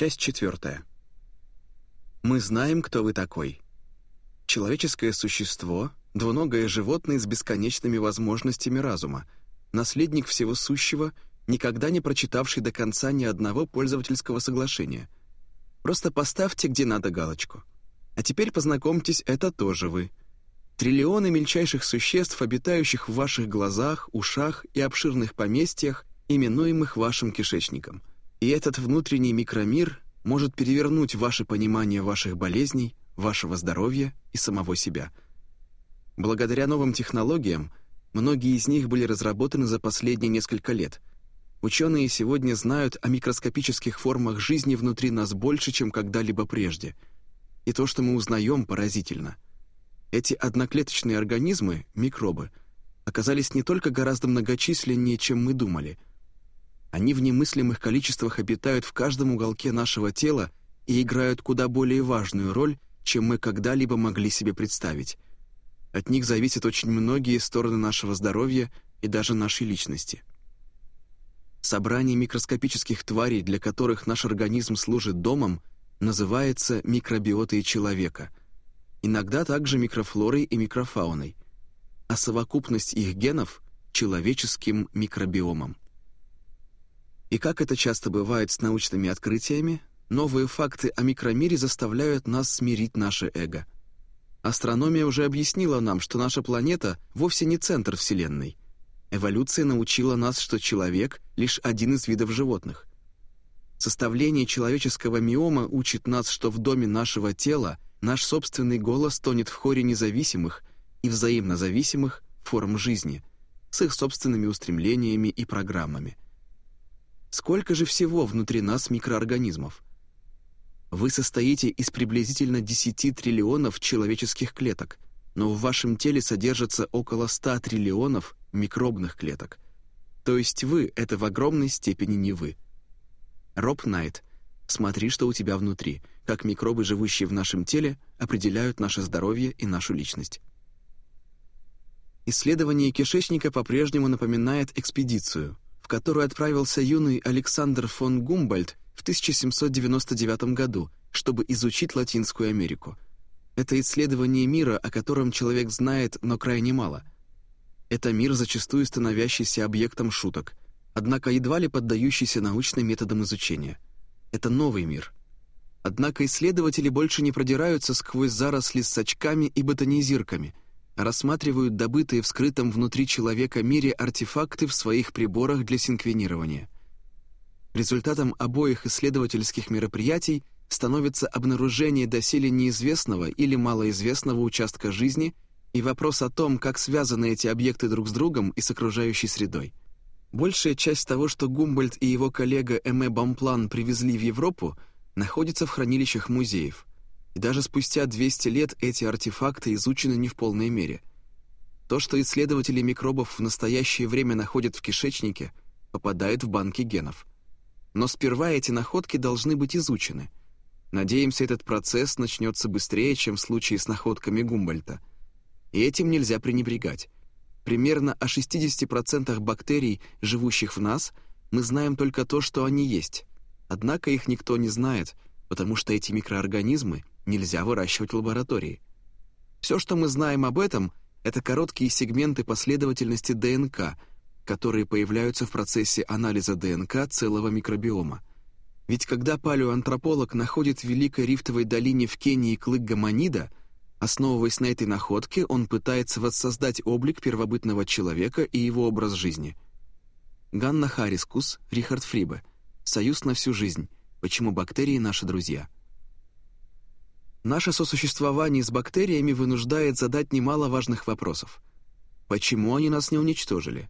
Часть четвертая. Мы знаем, кто вы такой. Человеческое существо, двуногое животное с бесконечными возможностями разума, наследник всего сущего, никогда не прочитавший до конца ни одного пользовательского соглашения. Просто поставьте где надо галочку. А теперь познакомьтесь, это тоже вы. Триллионы мельчайших существ, обитающих в ваших глазах, ушах и обширных поместьях, именуемых вашим кишечником — и этот внутренний микромир может перевернуть ваше понимание ваших болезней, вашего здоровья и самого себя. Благодаря новым технологиям, многие из них были разработаны за последние несколько лет. Ученые сегодня знают о микроскопических формах жизни внутри нас больше, чем когда-либо прежде. И то, что мы узнаем, поразительно. Эти одноклеточные организмы, микробы, оказались не только гораздо многочисленнее, чем мы думали — они в немыслимых количествах обитают в каждом уголке нашего тела и играют куда более важную роль, чем мы когда-либо могли себе представить. От них зависят очень многие стороны нашего здоровья и даже нашей личности. Собрание микроскопических тварей, для которых наш организм служит домом, называется микробиотой человека. Иногда также микрофлорой и микрофауной, а совокупность их генов — человеческим микробиомом. И как это часто бывает с научными открытиями, новые факты о микромире заставляют нас смирить наше эго. Астрономия уже объяснила нам, что наша планета вовсе не центр Вселенной. Эволюция научила нас, что человек — лишь один из видов животных. Составление человеческого миома учит нас, что в доме нашего тела наш собственный голос тонет в хоре независимых и взаимно зависимых форм жизни с их собственными устремлениями и программами — Сколько же всего внутри нас микроорганизмов? Вы состоите из приблизительно 10 триллионов человеческих клеток, но в вашем теле содержится около 100 триллионов микробных клеток. То есть вы — это в огромной степени не вы. Роб Найт, смотри, что у тебя внутри, как микробы, живущие в нашем теле, определяют наше здоровье и нашу личность. Исследование кишечника по-прежнему напоминает экспедицию — которую отправился юный Александр фон Гумбольдт в 1799 году, чтобы изучить Латинскую Америку. Это исследование мира, о котором человек знает, но крайне мало. Это мир, зачастую становящийся объектом шуток, однако едва ли поддающийся научным методам изучения. Это новый мир. Однако исследователи больше не продираются сквозь заросли с очками и ботанизирками — рассматривают добытые в скрытом внутри человека мире артефакты в своих приборах для синквенирования. Результатом обоих исследовательских мероприятий становится обнаружение доселе неизвестного или малоизвестного участка жизни и вопрос о том, как связаны эти объекты друг с другом и с окружающей средой. Большая часть того, что Гумбольдт и его коллега Эме Бамплан привезли в Европу, находится в хранилищах музеев – и даже спустя 200 лет эти артефакты изучены не в полной мере. То, что исследователи микробов в настоящее время находят в кишечнике, попадает в банки генов. Но сперва эти находки должны быть изучены. Надеемся, этот процесс начнется быстрее, чем в случае с находками Гумбольта. И этим нельзя пренебрегать. Примерно о 60% бактерий, живущих в нас, мы знаем только то, что они есть. Однако их никто не знает, потому что эти микроорганизмы нельзя выращивать в лаборатории. Все, что мы знаем об этом, это короткие сегменты последовательности ДНК, которые появляются в процессе анализа ДНК целого микробиома. Ведь когда палеоантрополог находит в Великой Рифтовой долине в Кении клык гомонида, основываясь на этой находке, он пытается воссоздать облик первобытного человека и его образ жизни. Ганна Харискус, Рихард Фрибе. «Союз на всю жизнь. Почему бактерии наши друзья?» Наше сосуществование с бактериями вынуждает задать немало важных вопросов. Почему они нас не уничтожили?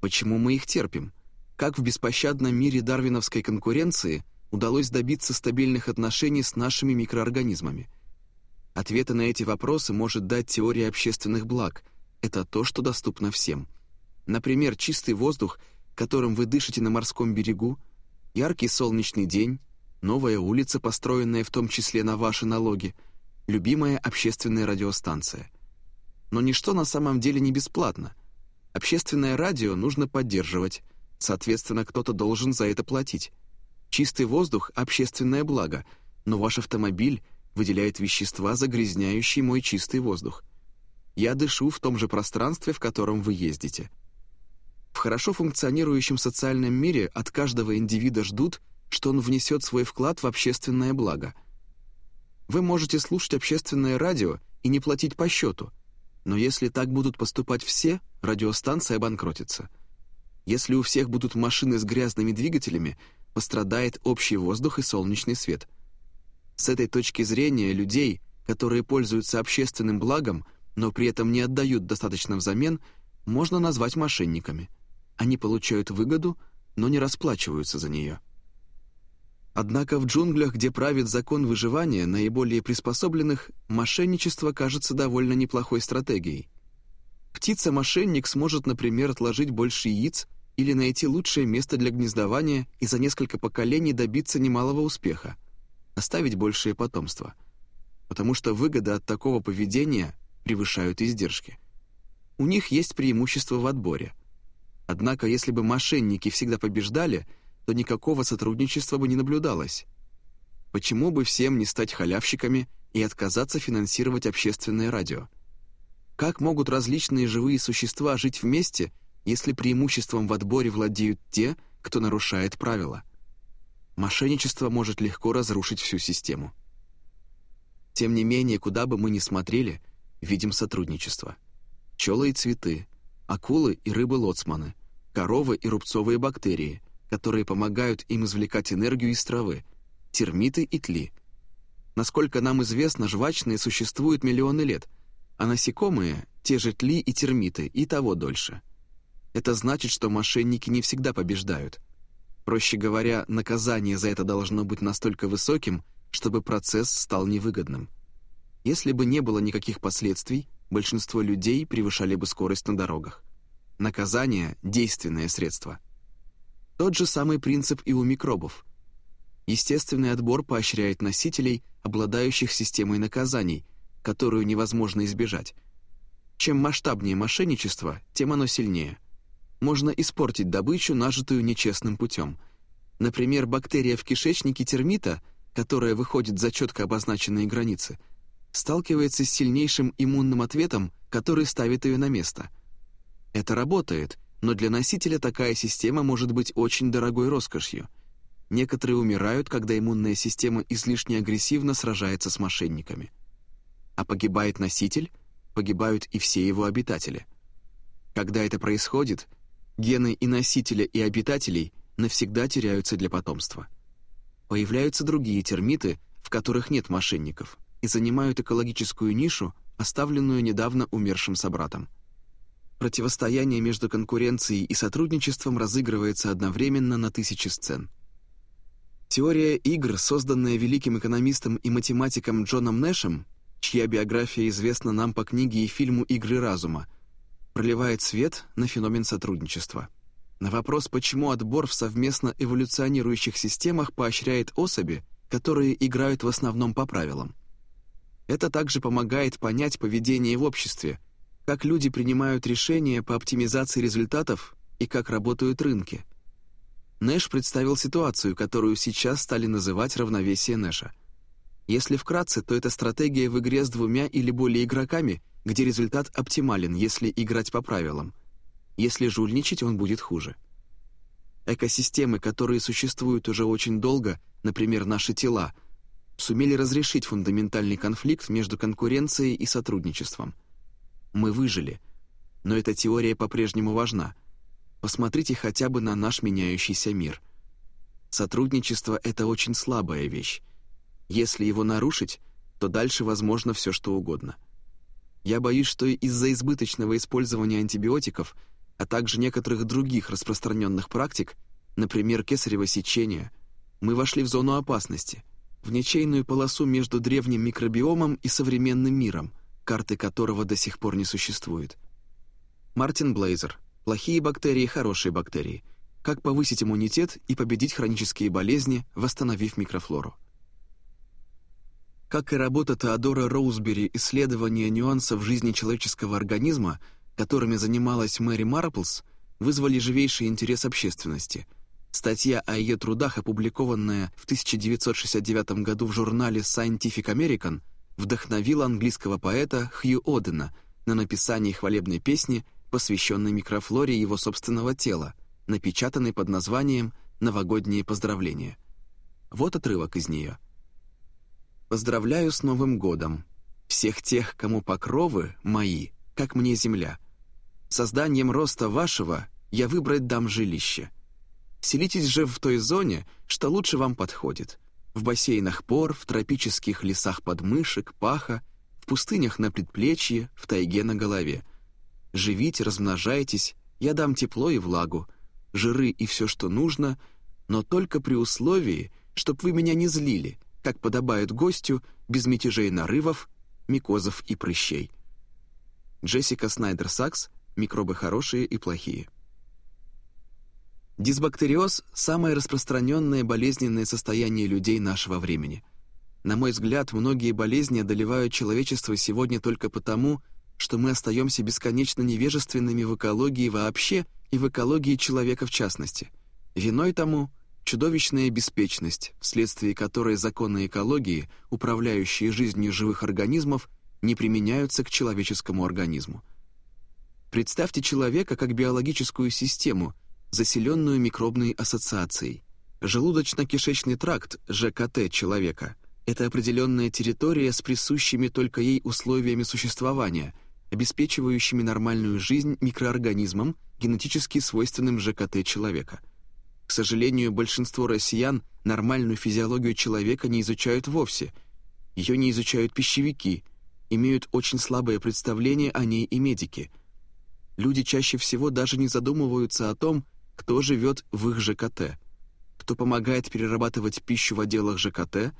Почему мы их терпим? Как в беспощадном мире дарвиновской конкуренции удалось добиться стабильных отношений с нашими микроорганизмами? Ответы на эти вопросы может дать теория общественных благ. Это то, что доступно всем. Например, чистый воздух, которым вы дышите на морском берегу, яркий солнечный день, новая улица, построенная в том числе на ваши налоги, любимая общественная радиостанция. Но ничто на самом деле не бесплатно. Общественное радио нужно поддерживать, соответственно, кто-то должен за это платить. Чистый воздух — общественное благо, но ваш автомобиль выделяет вещества, загрязняющие мой чистый воздух. Я дышу в том же пространстве, в котором вы ездите. В хорошо функционирующем социальном мире от каждого индивида ждут, что он внесет свой вклад в общественное благо. Вы можете слушать общественное радио и не платить по счету, но если так будут поступать все, радиостанция обанкротится. Если у всех будут машины с грязными двигателями, пострадает общий воздух и солнечный свет. С этой точки зрения людей, которые пользуются общественным благом, но при этом не отдают достаточно взамен, можно назвать мошенниками. Они получают выгоду, но не расплачиваются за нее. Однако в джунглях, где правит закон выживания наиболее приспособленных, мошенничество кажется довольно неплохой стратегией. Птица-мошенник сможет, например, отложить больше яиц или найти лучшее место для гнездования и за несколько поколений добиться немалого успеха, оставить большее потомство. Потому что выгода от такого поведения превышают издержки. У них есть преимущество в отборе. Однако, если бы мошенники всегда побеждали, то никакого сотрудничества бы не наблюдалось. Почему бы всем не стать халявщиками и отказаться финансировать общественное радио? Как могут различные живые существа жить вместе, если преимуществом в отборе владеют те, кто нарушает правила? Мошенничество может легко разрушить всю систему. Тем не менее, куда бы мы ни смотрели, видим сотрудничество. Пчелы и цветы, акулы и рыбы-лоцманы, коровы и рубцовые бактерии, которые помогают им извлекать энергию из травы, термиты и тли. Насколько нам известно, жвачные существуют миллионы лет — а насекомые, те же тли и термиты, и того дольше. Это значит, что мошенники не всегда побеждают. Проще говоря, наказание за это должно быть настолько высоким, чтобы процесс стал невыгодным. Если бы не было никаких последствий, большинство людей превышали бы скорость на дорогах. Наказание — действенное средство. Тот же самый принцип и у микробов. Естественный отбор поощряет носителей, обладающих системой наказаний, которую невозможно избежать. Чем масштабнее мошенничество, тем оно сильнее. Можно испортить добычу, нажитую нечестным путем. Например, бактерия в кишечнике термита, которая выходит за четко обозначенные границы, сталкивается с сильнейшим иммунным ответом, который ставит ее на место. Это работает, но для носителя такая система может быть очень дорогой роскошью. Некоторые умирают, когда иммунная система излишне агрессивно сражается с мошенниками а погибает носитель, погибают и все его обитатели. Когда это происходит, гены и носителя, и обитателей навсегда теряются для потомства. Появляются другие термиты, в которых нет мошенников, и занимают экологическую нишу, оставленную недавно умершим собратом. Противостояние между конкуренцией и сотрудничеством разыгрывается одновременно на тысячи сцен. Теория игр, созданная великим экономистом и математиком Джоном Нэшем, чья биография известна нам по книге и фильму «Игры разума», проливает свет на феномен сотрудничества. На вопрос, почему отбор в совместно эволюционирующих системах поощряет особи, которые играют в основном по правилам. Это также помогает понять поведение в обществе, как люди принимают решения по оптимизации результатов и как работают рынки. Нэш представил ситуацию, которую сейчас стали называть равновесие Нэша – если вкратце, то это стратегия в игре с двумя или более игроками, где результат оптимален, если играть по правилам. Если жульничать, он будет хуже. Экосистемы, которые существуют уже очень долго, например, наши тела, сумели разрешить фундаментальный конфликт между конкуренцией и сотрудничеством. Мы выжили, но эта теория по-прежнему важна. Посмотрите хотя бы на наш меняющийся мир. Сотрудничество — это очень слабая вещь, если его нарушить, то дальше возможно все что угодно. Я боюсь, что из-за избыточного использования антибиотиков, а также некоторых других распространенных практик, например, кесарево сечение, мы вошли в зону опасности, в ничейную полосу между древним микробиомом и современным миром, карты которого до сих пор не существует. Мартин Блейзер. Плохие бактерии, хорошие бактерии. Как повысить иммунитет и победить хронические болезни, восстановив микрофлору. Как и работа Теодора Роузбери «Исследование нюансов жизни человеческого организма», которыми занималась Мэри Марплс, вызвали живейший интерес общественности. Статья о ее трудах, опубликованная в 1969 году в журнале Scientific American, вдохновила английского поэта Хью Одена на написание хвалебной песни, посвященной микрофлоре его собственного тела, напечатанной под названием «Новогодние поздравления». Вот отрывок из нее. «Поздравляю с Новым годом! Всех тех, кому покровы мои, как мне земля. Созданием роста вашего я выбрать дам жилище. Селитесь же в той зоне, что лучше вам подходит. В бассейнах пор, в тропических лесах подмышек, паха, в пустынях на предплечье, в тайге на голове. Живите, размножайтесь, я дам тепло и влагу, жиры и все, что нужно, но только при условии, чтоб вы меня не злили, как подобает гостю, без мятежей нарывов, микозов и прыщей. Джессика Снайдер-Сакс «Микробы хорошие и плохие». Дисбактериоз – самое распространенное болезненное состояние людей нашего времени. На мой взгляд, многие болезни одолевают человечество сегодня только потому, что мы остаемся бесконечно невежественными в экологии вообще и в экологии человека в частности. Виной тому – Чудовищная беспечность, вследствие которой законы экологии, управляющие жизнью живых организмов, не применяются к человеческому организму. Представьте человека как биологическую систему, заселенную микробной ассоциацией. Желудочно-кишечный тракт, ЖКТ человека, это определенная территория с присущими только ей условиями существования, обеспечивающими нормальную жизнь микроорганизмам, генетически свойственным ЖКТ человека – к сожалению, большинство россиян нормальную физиологию человека не изучают вовсе. Ее не изучают пищевики, имеют очень слабое представление о ней и медики. Люди чаще всего даже не задумываются о том, кто живет в их ЖКТ, кто помогает перерабатывать пищу в отделах ЖКТ,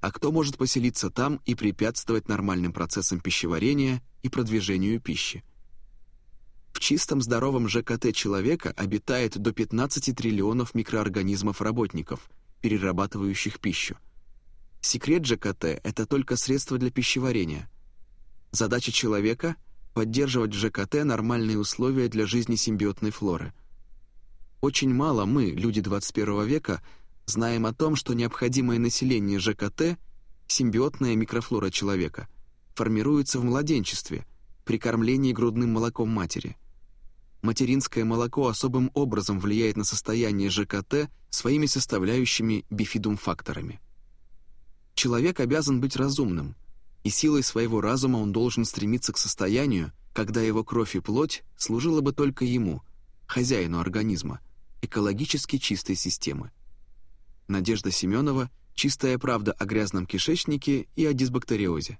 а кто может поселиться там и препятствовать нормальным процессам пищеварения и продвижению пищи. В чистом здоровом ЖКТ человека обитает до 15 триллионов микроорганизмов-работников, перерабатывающих пищу. Секрет ЖКТ — это только средство для пищеварения. Задача человека — поддерживать в ЖКТ нормальные условия для жизни симбиотной флоры. Очень мало мы, люди 21 века, знаем о том, что необходимое население ЖКТ, симбиотная микрофлора человека, формируется в младенчестве, при кормлении грудным молоком матери — материнское молоко особым образом влияет на состояние ЖКТ своими составляющими бифидум-факторами. Человек обязан быть разумным, и силой своего разума он должен стремиться к состоянию, когда его кровь и плоть служила бы только ему, хозяину организма, экологически чистой системы. Надежда Семенова «Чистая правда о грязном кишечнике и о дисбактериозе».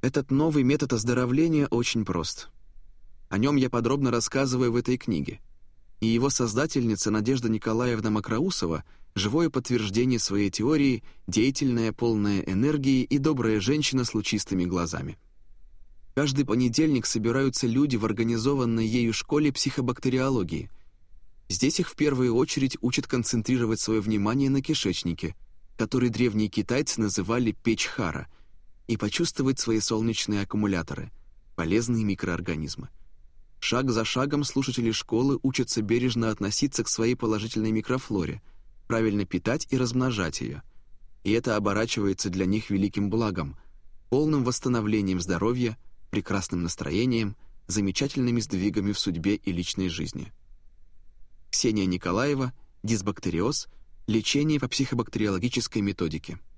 Этот новый метод оздоровления очень прост – о нем я подробно рассказываю в этой книге. И его создательница Надежда Николаевна Макроусова – живое подтверждение своей теории, деятельная, полная энергии и добрая женщина с лучистыми глазами. Каждый понедельник собираются люди в организованной ею школе психобактериологии. Здесь их в первую очередь учат концентрировать свое внимание на кишечнике, который древние китайцы называли печь хара, и почувствовать свои солнечные аккумуляторы – полезные микроорганизмы. Шаг за шагом слушатели школы учатся бережно относиться к своей положительной микрофлоре, правильно питать и размножать ее. И это оборачивается для них великим благом, полным восстановлением здоровья, прекрасным настроением, замечательными сдвигами в судьбе и личной жизни. Ксения Николаева, дисбактериоз, лечение по психобактериологической методике –